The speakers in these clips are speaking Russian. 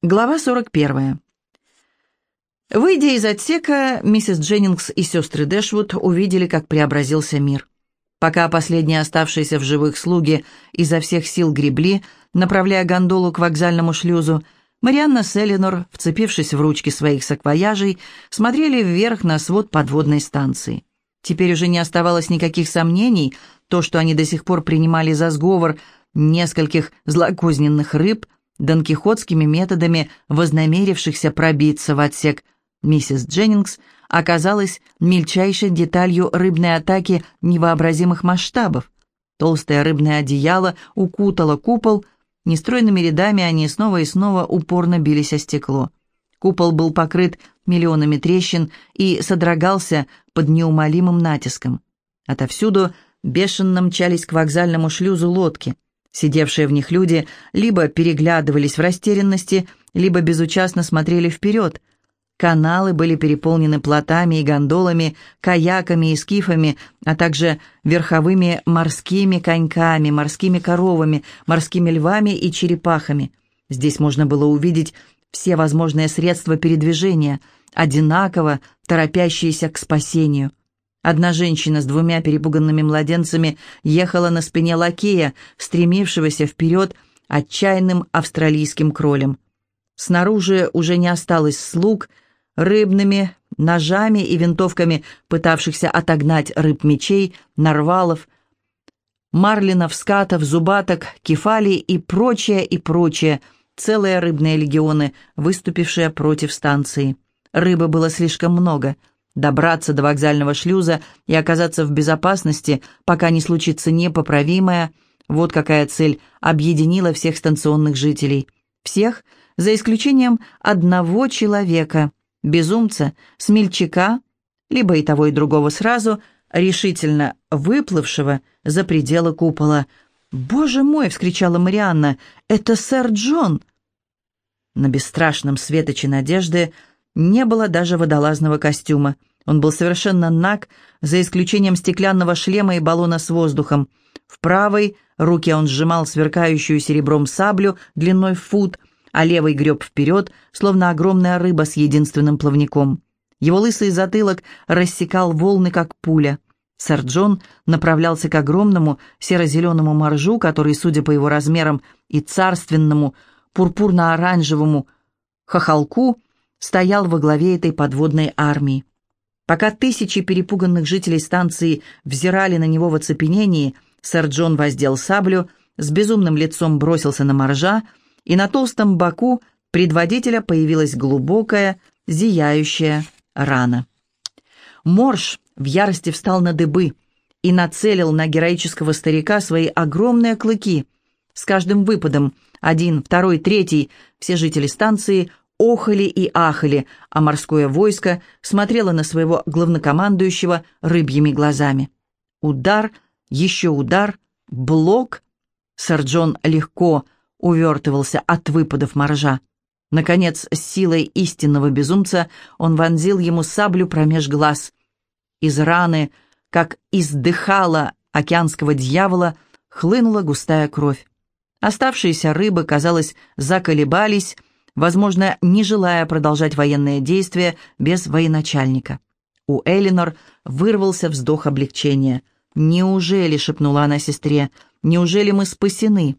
Глава 41. Выйдя из отсека, миссис Дженнингс и сестры Дэшвуд увидели, как преобразился мир. Пока последние оставшиеся в живых слуги изо всех сил гребли, направляя гондолу к вокзальному шлюзу, Марианна с Эленор, вцепившись в ручки своих саквояжей, смотрели вверх на свод подводной станции. Теперь уже не оставалось никаких сомнений, то, что они до сих пор принимали за сговор нескольких злокозненных рыб – донкихотскими методами вознамерившихся пробиться в отсек миссис Дженнингс оказалась мельчайшей деталью рыбной атаки невообразимых масштабов. Толстое рыбное одеяло укутало купол, нестройными рядами они снова и снова упорно бились о стекло. Купол был покрыт миллионами трещин и содрогался под неумолимым натиском. Отовсюду бешено мчались к вокзальному шлюзу лодки – Сидевшие в них люди либо переглядывались в растерянности, либо безучастно смотрели вперед. Каналы были переполнены плотами и гондолами, каяками и скифами, а также верховыми морскими коньками, морскими коровами, морскими львами и черепахами. Здесь можно было увидеть все возможные средства передвижения, одинаково торопящиеся к спасению. Одна женщина с двумя перепуганными младенцами ехала на спине лакея, стремившегося вперед отчаянным австралийским кролем. Снаружи уже не осталось слуг, рыбными ножами и винтовками, пытавшихся отогнать рыб-мечей, нарвалов, марлинов, скатов, зубаток, кефалий и прочее, и прочее, целые рыбные легионы, выступившие против станции. Рыбы было слишком много — добраться до вокзального шлюза и оказаться в безопасности, пока не случится непоправимое. Вот какая цель объединила всех станционных жителей. Всех, за исключением одного человека, безумца, смельчака, либо и того и другого сразу, решительно выплывшего за пределы купола. «Боже мой!» — вскричала Марианна. «Это сэр Джон!» На бесстрашном светоче надежды не было даже водолазного костюма. Он был совершенно наг, за исключением стеклянного шлема и баллона с воздухом. В правой руке он сжимал сверкающую серебром саблю длиной в фут, а левый греб вперед, словно огромная рыба с единственным плавником. Его лысый затылок рассекал волны, как пуля. Сэр Джон направлялся к огромному серо-зеленому моржу, который, судя по его размерам и царственному пурпурно-оранжевому хохолку, стоял во главе этой подводной армии. Пока тысячи перепуганных жителей станции взирали на него в оцепенении, сэр Джон воздел саблю, с безумным лицом бросился на моржа, и на толстом боку предводителя появилась глубокая, зияющая рана. Морж в ярости встал на дыбы и нацелил на героического старика свои огромные клыки. С каждым выпадом, один, второй, третий, все жители станции охали и ахали, а морское войско смотрело на своего главнокомандующего рыбьими глазами. Удар, еще удар, блок. Сэр Джон легко увертывался от выпадов моржа. Наконец, с силой истинного безумца он вонзил ему саблю промеж глаз. Из раны, как из дыхала океанского дьявола, хлынула густая кровь. Оставшиеся рыбы, казалось, заколебались, возможно, не желая продолжать военные действия без военачальника. У Элинор вырвался вздох облегчения. «Неужели?» — шепнула она сестре. «Неужели мы спасены?»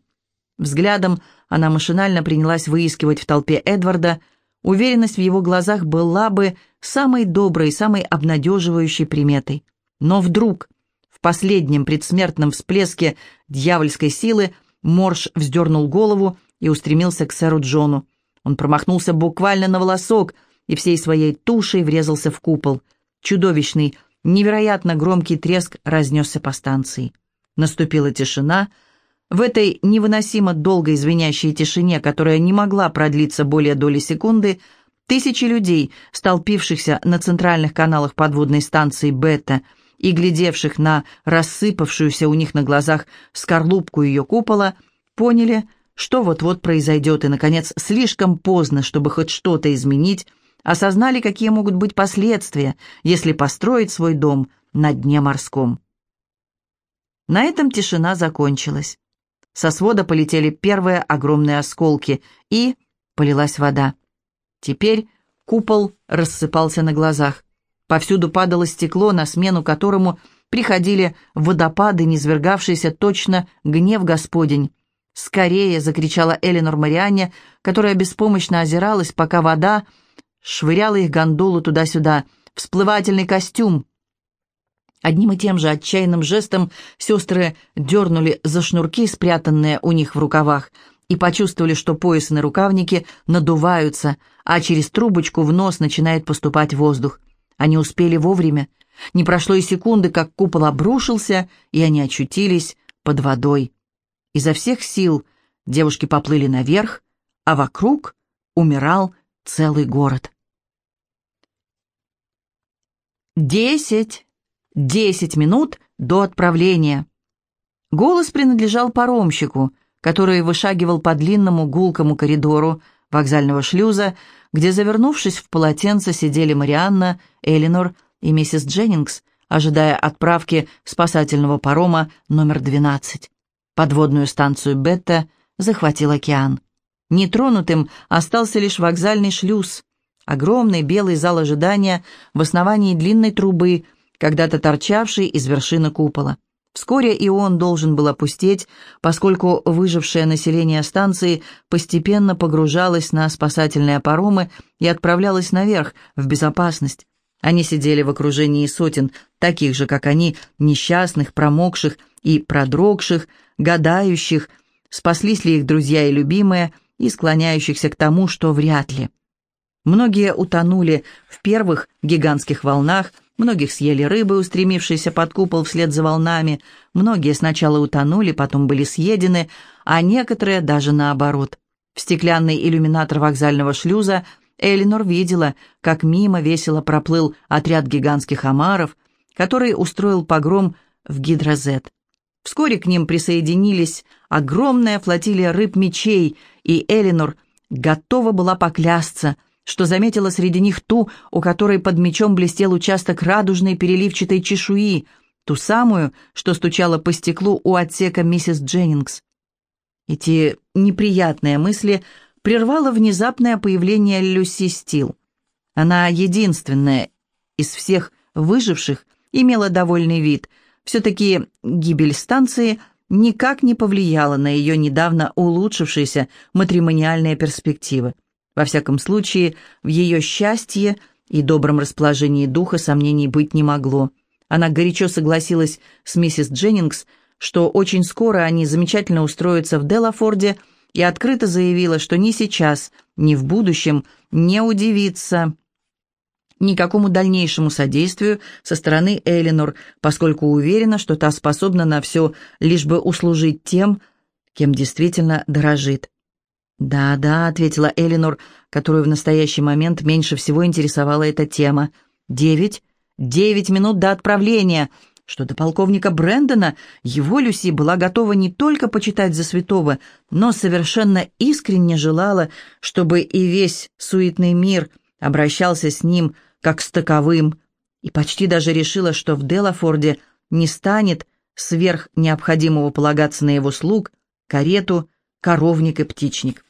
Взглядом она машинально принялась выискивать в толпе Эдварда. Уверенность в его глазах была бы самой доброй, самой обнадеживающей приметой. Но вдруг, в последнем предсмертном всплеске дьявольской силы, Морж вздернул голову и устремился к сэру Джону. Он промахнулся буквально на волосок и всей своей тушей врезался в купол. Чудовищный, невероятно громкий треск разнесся по станции. Наступила тишина. В этой невыносимо долгой звенящей тишине, которая не могла продлиться более доли секунды, тысячи людей, столпившихся на центральных каналах подводной станции «Бета», и глядевших на рассыпавшуюся у них на глазах скорлупку ее купола, поняли, что вот-вот произойдет, и, наконец, слишком поздно, чтобы хоть что-то изменить, осознали, какие могут быть последствия, если построить свой дом на дне морском. На этом тишина закончилась. Со свода полетели первые огромные осколки, и полилась вода. Теперь купол рассыпался на глазах. Повсюду падало стекло, на смену которому приходили водопады, низвергавшиеся точно гнев Господень. «Скорее!» — закричала Эленор Марианне, которая беспомощно озиралась, пока вода швыряла их гондолу туда-сюда. «Всплывательный костюм!» Одним и тем же отчаянным жестом сестры дернули за шнурки, спрятанные у них в рукавах, и почувствовали, что поясы на рукавнике надуваются, а через трубочку в нос начинает поступать воздух. Они успели вовремя. Не прошло и секунды, как купол обрушился, и они очутились под водой. Изо всех сил девушки поплыли наверх, а вокруг умирал целый город. Десять! Десять минут до отправления. Голос принадлежал паромщику, который вышагивал по длинному гулкому коридору вокзального шлюза, где, завернувшись в полотенце, сидели Марианна, Элинор и миссис Дженнингс, ожидая отправки спасательного парома номер 12. Подводную станцию Бетта захватил океан. Нетронутым остался лишь вокзальный шлюз, огромный белый зал ожидания в основании длинной трубы, когда-то торчавший из вершины купола. Вскоре и он должен был опустеть, поскольку выжившее население станции постепенно погружалось на спасательные паромы и отправлялось наверх, в безопасность. Они сидели в окружении сотен, таких же, как они, несчастных, промокших и продрогших, гадающих, спаслись ли их друзья и любимые, и склоняющихся к тому, что вряд ли. Многие утонули в первых гигантских волнах, многих съели рыбы, устремившиеся под купол вслед за волнами, многие сначала утонули, потом были съедены, а некоторые даже наоборот. В стеклянный иллюминатор вокзального шлюза Элинор видела, как мимо весело проплыл отряд гигантских омаров, который устроил погром в Гидрозет. Вскоре к ним присоединились огромная флотилия рыб-мечей, и Элинор готова была поклясться, что заметила среди них ту, у которой под мечом блестел участок радужной переливчатой чешуи, ту самую, что стучала по стеклу у отсека миссис Дженнингс. Эти неприятные мысли прервало внезапное появление Люси Стил. Она единственная из всех выживших имела довольный вид – все-таки гибель станции никак не повлияла на ее недавно улучшившиеся матримониальные перспективы. Во всяком случае, в ее счастье и добром расположении духа сомнений быть не могло. Она горячо согласилась с миссис Дженнингс, что очень скоро они замечательно устроятся в Делафорде, и открыто заявила, что ни сейчас, ни в будущем не удивится никакому дальнейшему содействию со стороны Элинор, поскольку уверена, что та способна на все, лишь бы услужить тем, кем действительно дорожит. «Да, да», — ответила Элинор, которую в настоящий момент меньше всего интересовала эта тема. «Девять? Девять минут до отправления!» Что до полковника Брэндона, его Люси была готова не только почитать за святого, но совершенно искренне желала, чтобы и весь суетный мир обращался с ним как с таковым, и почти даже решила, что в Делафорде не станет сверх необходимого полагаться на его слуг, карету, коровник и птичник.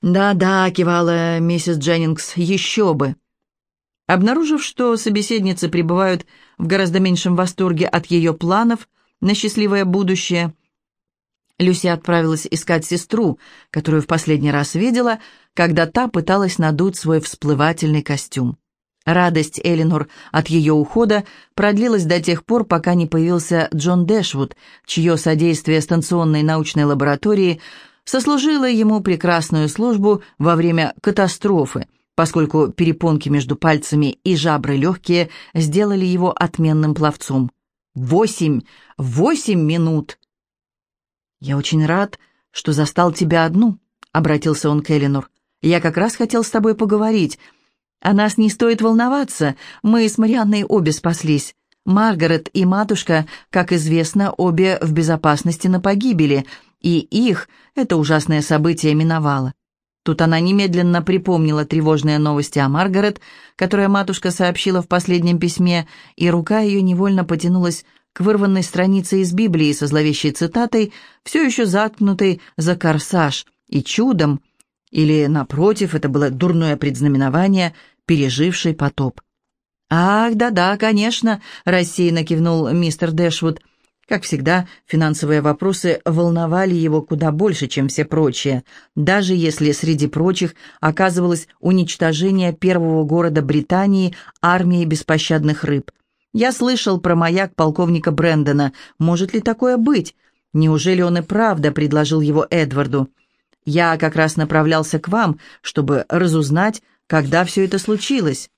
«Да-да», — кивала миссис Дженнингс, — «еще бы». Обнаружив, что собеседницы пребывают в гораздо меньшем восторге от ее планов на счастливое будущее, Люси отправилась искать сестру, которую в последний раз видела, когда та пыталась надуть свой всплывательный костюм. Радость Элинор от ее ухода продлилась до тех пор, пока не появился Джон Дэшвуд, чье содействие станционной научной лаборатории сослужило ему прекрасную службу во время катастрофы, поскольку перепонки между пальцами и жабры легкие сделали его отменным пловцом. Восемь! Восемь минут! «Я очень рад, что застал тебя одну», — обратился он к Элинор. «Я как раз хотел с тобой поговорить. О нас не стоит волноваться, мы с Марианной обе спаслись. Маргарет и матушка, как известно, обе в безопасности на погибели, и их это ужасное событие миновало. Тут она немедленно припомнила тревожные новости о Маргарет, которые матушка сообщила в последнем письме, и рука ее невольно потянулась к вырванной странице из Библии со зловещей цитатой, все еще заткнутой за корсаж, и чудом, Или, напротив, это было дурное предзнаменование, переживший потоп. «Ах, да-да, конечно», — рассеянно кивнул мистер Дэшвуд. Как всегда, финансовые вопросы волновали его куда больше, чем все прочие, даже если среди прочих оказывалось уничтожение первого города Британии армией беспощадных рыб. «Я слышал про маяк полковника Брэндона. Может ли такое быть? Неужели он и правда предложил его Эдварду? Я как раз направлялся к вам, чтобы разузнать, когда все это случилось».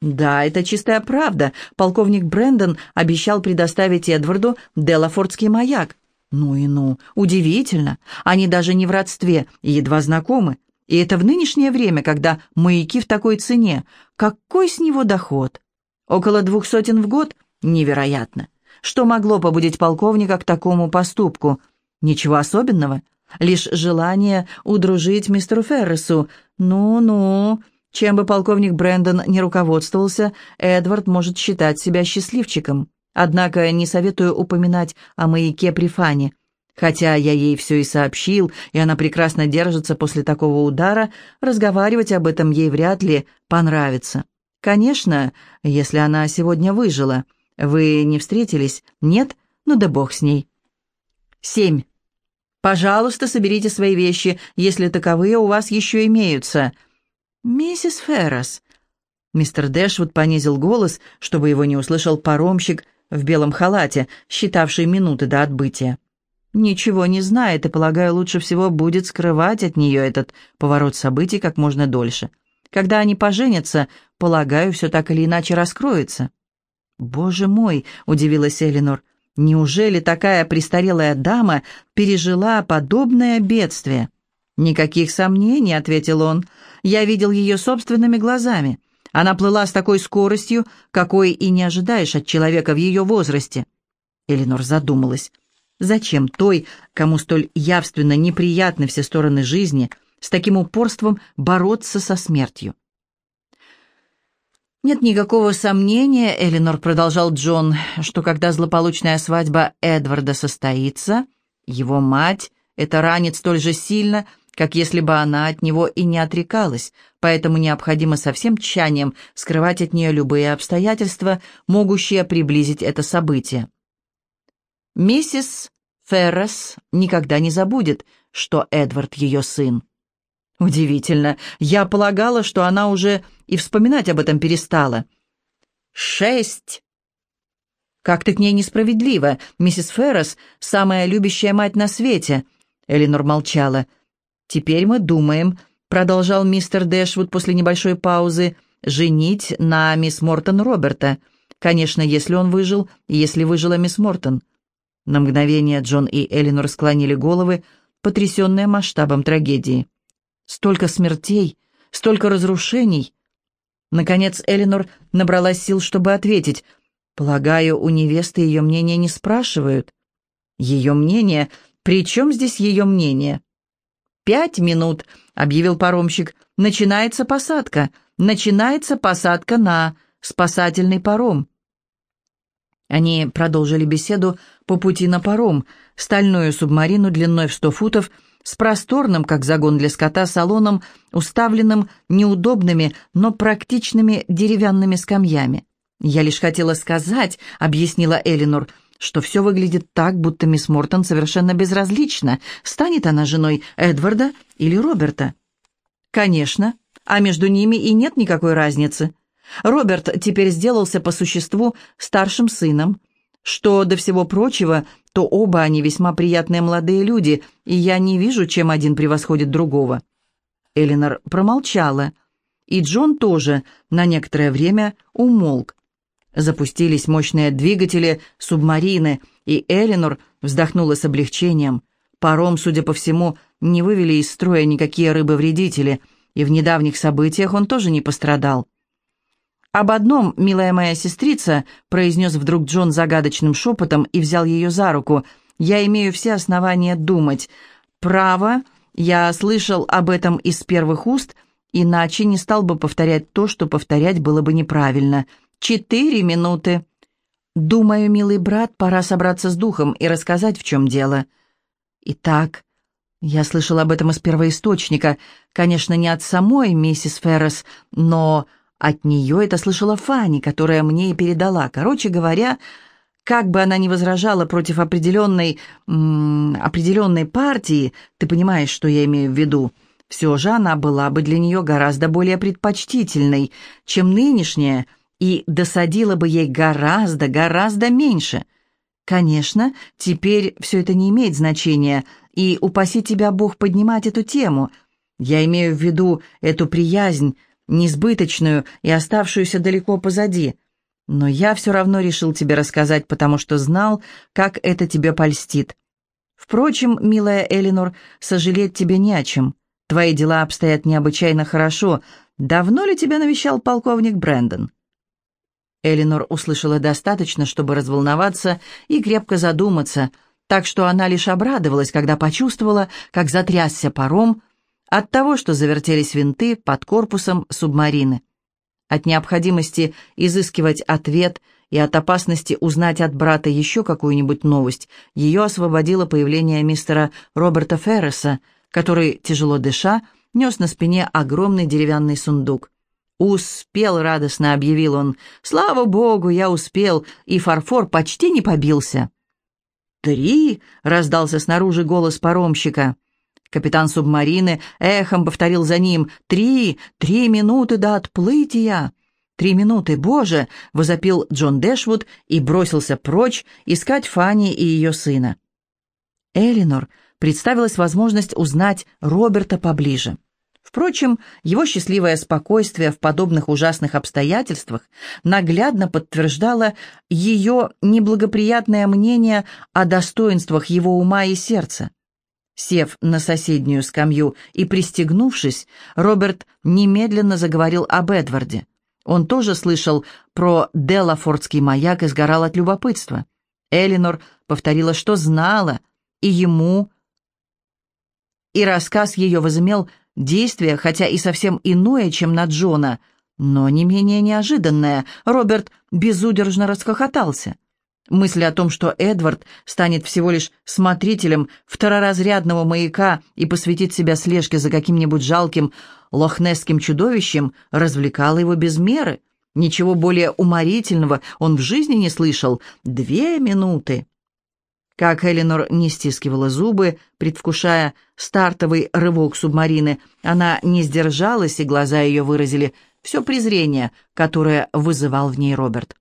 «Да, это чистая правда. Полковник Брэндон обещал предоставить Эдварду Делафордский маяк. Ну и ну, удивительно. Они даже не в родстве и едва знакомы. И это в нынешнее время, когда маяки в такой цене. Какой с него доход? Около двух сотен в год? Невероятно. Что могло побудить полковника к такому поступку? Ничего особенного. Лишь желание удружить мистеру Ферресу. Ну-ну, чем бы полковник Брэндон не руководствовался, Эдвард может считать себя счастливчиком. Однако не советую упоминать о маяке при Фане. Хотя я ей все и сообщил, и она прекрасно держится после такого удара, разговаривать об этом ей вряд ли понравится. Конечно, если она сегодня выжила. Вы не встретились? Нет? Ну да бог с ней. Семь. Пожалуйста, соберите свои вещи, если таковые у вас еще имеются. «Миссис Феррес!» Мистер Дэшвуд понизил голос, чтобы его не услышал паромщик в белом халате, считавший минуты до отбытия. «Ничего не знает и, полагаю, лучше всего будет скрывать от нее этот поворот событий как можно дольше. Когда они поженятся, полагаю, все так или иначе раскроется». «Боже мой!» — удивилась Элинор. «Неужели такая престарелая дама пережила подобное бедствие?» «Никаких сомнений», — ответил он. «Я видел ее собственными глазами. Она плыла с такой скоростью, какой и не ожидаешь от человека в ее возрасте». Эленор задумалась. Зачем той, кому столь явственно неприятны все стороны жизни, с таким упорством бороться со смертью? «Нет никакого сомнения, — Эленор продолжал Джон, — что когда злополучная свадьба Эдварда состоится, его мать это ранит столь же сильно, как если бы она от него и не отрекалась, поэтому необходимо со всем тщанием скрывать от нее любые обстоятельства, могущие приблизить это событие. Миссис Феррес никогда не забудет, что Эдвард ее сын. Удивительно, я полагала, что она уже и вспоминать об этом перестала. Шесть. Как ты к ней несправедлива, миссис Феррес, самая любящая мать на свете. Элинор молчала. «Теперь мы думаем», — продолжал мистер Дэшвуд после небольшой паузы, «женить на мисс Мортон Роберта. Конечно, если он выжил, если выжила мисс Мортон». На мгновение Джон и Элинор склонили головы, потрясенные масштабом трагедии. Столько смертей, столько разрушений. Наконец Элинор набралась сил, чтобы ответить. «Полагаю, у невесты ее мнение не спрашивают». «Ее мнение? При чем здесь ее мнение?» «Пять минут», — объявил паромщик. «Начинается посадка. Начинается посадка на спасательный паром». Они продолжили беседу по пути на паром, стальную субмарину длиной в сто футов, с просторным, как загон для скота, салоном, уставленным неудобными, но практичными деревянными скамьями. «Я лишь хотела сказать», — объяснила Элинор, — что все выглядит так, будто мисс Мортон совершенно безразлична, станет она женой Эдварда или Роберта. Конечно, а между ними и нет никакой разницы. Роберт теперь сделался по существу старшим сыном. Что до всего прочего, то оба они весьма приятные молодые люди, и я не вижу, чем один превосходит другого. Элинор промолчала, и Джон тоже на некоторое время умолк, Запустились мощные двигатели субмарины, и Элинор вздохнула с облегчением. Паром, судя по всему, не вывели из строя никакие рыбы-вредители, и в недавних событиях он тоже не пострадал. «Об одном, милая моя сестрица», — произнес вдруг Джон загадочным шепотом и взял ее за руку, — «я имею все основания думать. Право, я слышал об этом из первых уст, иначе не стал бы повторять то, что повторять было бы неправильно. Четыре минуты. Думаю, милый брат, пора собраться с духом и рассказать, в чем дело. Итак, Я слышал об этом из первоисточника. Конечно, не от самой миссис Феррес, но от нее это слышала Фанни, которая мне и передала. Короче говоря, как бы она ни возражала против определенной, м -м, определенной партии, ты понимаешь, что я имею в виду, все же она была бы для нее гораздо более предпочтительной, чем нынешняя, и досадила бы ей гораздо, гораздо меньше. Конечно, теперь все это не имеет значения, и упаси тебя Бог поднимать эту тему. Я имею в виду эту приязнь, несбыточную и оставшуюся далеко позади. Но я все равно решил тебе рассказать, потому что знал, как это тебе польстит. Впрочем, милая Элинор, сожалеть тебе не о чем. Твои дела обстоят необычайно хорошо. Давно ли тебя навещал полковник Брэндон?» Элинор услышала достаточно, чтобы разволноваться и крепко задуматься, так что она лишь обрадовалась, когда почувствовала, как затрясся паром, от того, что завертелись винты под корпусом субмарины. От необходимости изыскивать ответ и от опасности узнать от брата еще какую-нибудь новость ее освободило появление мистера Роберта Ферреса, который, тяжело дыша, нес на спине огромный деревянный сундук. «Успел!» — радостно объявил он. «Слава богу, я успел, и фарфор почти не побился». «Три!» — раздался снаружи голос паромщика. Капитан субмарины эхом повторил за ним «Три! Три минуты до отплытия!» «Три минуты, боже!» — возопил Джон Дэшвуд и бросился прочь искать Фанни и ее сына. Элинор представилась возможность узнать Роберта поближе. Впрочем, его счастливое спокойствие в подобных ужасных обстоятельствах наглядно подтверждало ее неблагоприятное мнение о достоинствах его ума и сердца. Сев на соседнюю скамью и пристегнувшись, Роберт немедленно заговорил об Эдварде. Он тоже слышал про Делафордский маяк и сгорал от любопытства. Элинор повторила, что знала, и ему... И рассказ ее возымел действие, хотя и совсем иное, чем на Джона, но не менее неожиданное. Роберт безудержно расхохотался. Мысль о том, что Эдвард станет всего лишь смотрителем второразрядного маяка и посвятит себя слежке за каким-нибудь жалким лохнесским чудовищем, развлекала его без меры. Ничего более уморительного он в жизни не слышал. Две минуты. Как Эленор не стискивала зубы, предвкушая стартовый рывок субмарины, она не сдержалась, и глаза ее выразили все презрение, которое вызывал в ней Роберт.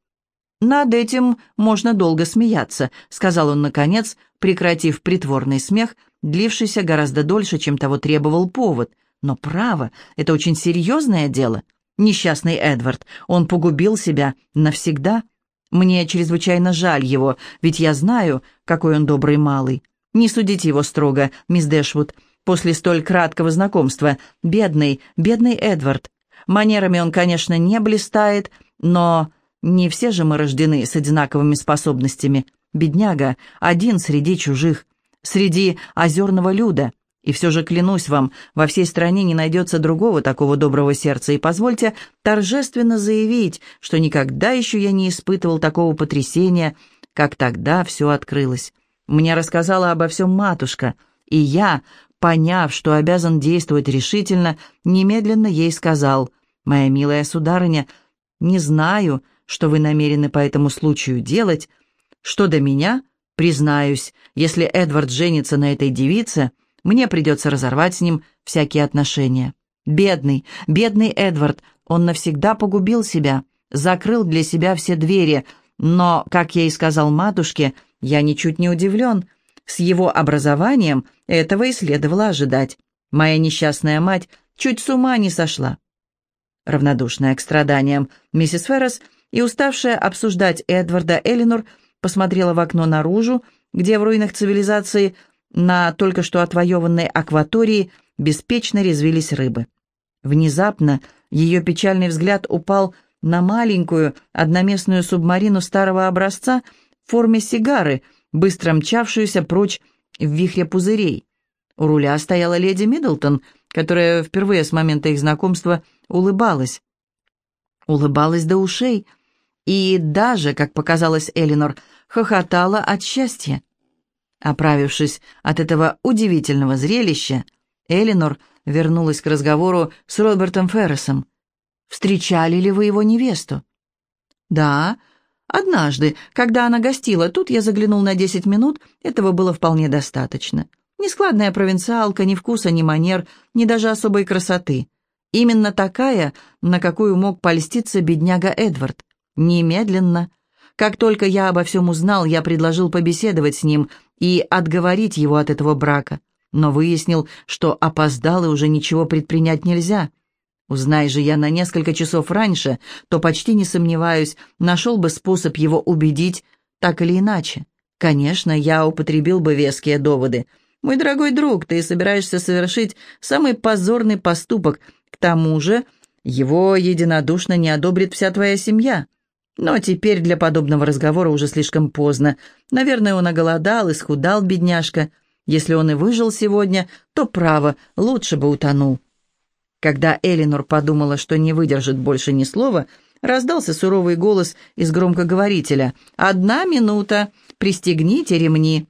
«Над этим можно долго смеяться», — сказал он, наконец, прекратив притворный смех, длившийся гораздо дольше, чем того требовал повод. «Но право, это очень серьезное дело. Несчастный Эдвард, он погубил себя навсегда. Мне чрезвычайно жаль его, ведь я знаю, какой он добрый малый. Не судите его строго, мисс Дэшвуд, после столь краткого знакомства. Бедный, бедный Эдвард. Манерами он, конечно, не блистает, но не все же мы рождены с одинаковыми способностями. Бедняга, один среди чужих, среди озерного люда. И все же клянусь вам, во всей стране не найдется другого такого доброго сердца, и позвольте торжественно заявить, что никогда еще я не испытывал такого потрясения, как тогда все открылось. Мне рассказала обо всем матушка, и я, поняв, что обязан действовать решительно, немедленно ей сказал, «Моя милая сударыня, не знаю, что вы намерены по этому случаю делать. Что до меня, признаюсь, если Эдвард женится на этой девице, мне придется разорвать с ним всякие отношения. Бедный, бедный Эдвард, он навсегда погубил себя, закрыл для себя все двери, но, как я и сказал матушке, я ничуть не удивлен. С его образованием этого и следовало ожидать. Моя несчастная мать чуть с ума не сошла. Равнодушная к страданиям, миссис Феррес – и, уставшая обсуждать Эдварда, Элинор посмотрела в окно наружу, где в руинах цивилизации на только что отвоеванной акватории беспечно резвились рыбы. Внезапно ее печальный взгляд упал на маленькую одноместную субмарину старого образца в форме сигары, быстро мчавшуюся прочь в вихре пузырей. У руля стояла леди Миддлтон, которая впервые с момента их знакомства улыбалась. Улыбалась до ушей — и даже, как показалось Элинор, хохотала от счастья. Оправившись от этого удивительного зрелища, Элинор вернулась к разговору с Робертом Ферресом. «Встречали ли вы его невесту?» «Да, однажды, когда она гостила, тут я заглянул на десять минут, этого было вполне достаточно. Нескладная провинциалка, ни вкуса, ни манер, ни даже особой красоты. Именно такая, на какую мог польститься бедняга Эдвард. Немедленно. Как только я обо всем узнал, я предложил побеседовать с ним и отговорить его от этого брака, но выяснил, что опоздал и уже ничего предпринять нельзя. Узнай же я на несколько часов раньше, то почти не сомневаюсь, нашел бы способ его убедить так или иначе. Конечно, я употребил бы веские доводы. Мой дорогой друг, ты собираешься совершить самый позорный поступок — к тому же его единодушно не одобрит вся твоя семья. Но теперь для подобного разговора уже слишком поздно. Наверное, он оголодал, исхудал, бедняжка. Если он и выжил сегодня, то, право, лучше бы утонул. Когда Элинор подумала, что не выдержит больше ни слова, раздался суровый голос из громкоговорителя. «Одна минута! Пристегните ремни!»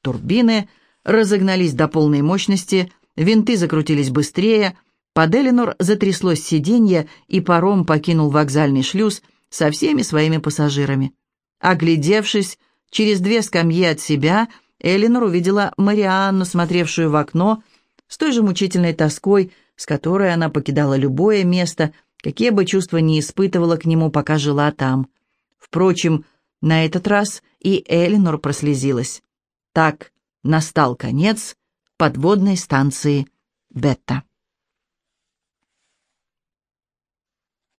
Турбины разогнались до полной мощности, винты закрутились быстрее, под Эленор затряслось сиденье, и паром покинул вокзальный шлюз со всеми своими пассажирами. Оглядевшись, через две скамьи от себя, Эленор увидела Марианну, смотревшую в окно, с той же мучительной тоской, с которой она покидала любое место, какие бы чувства ни испытывала к нему, пока жила там. Впрочем, на этот раз и Эленор прослезилась. Так настал конец подводной станции Бетта.